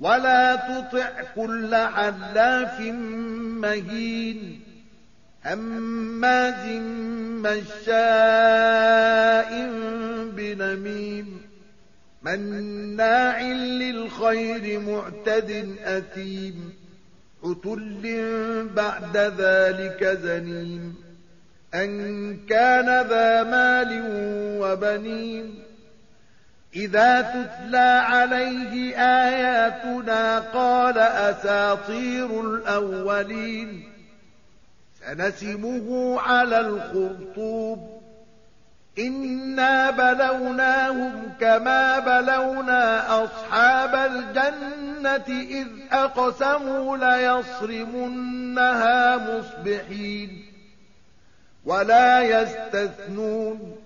ولا تطع كل حلاف مهين هماز مشاء بنميم مناع للخير معتد أثيم عتل بعد ذلك زنيم أن كان ذا مال وبنين إذا تتلى عليه آياتنا قال أساطير الأولين سنسمه على الخرطوب إنا بلوناهم كما بلونا أصحاب الجنة إذ أقسموا ليصرمنها مصبحين ولا يستثنون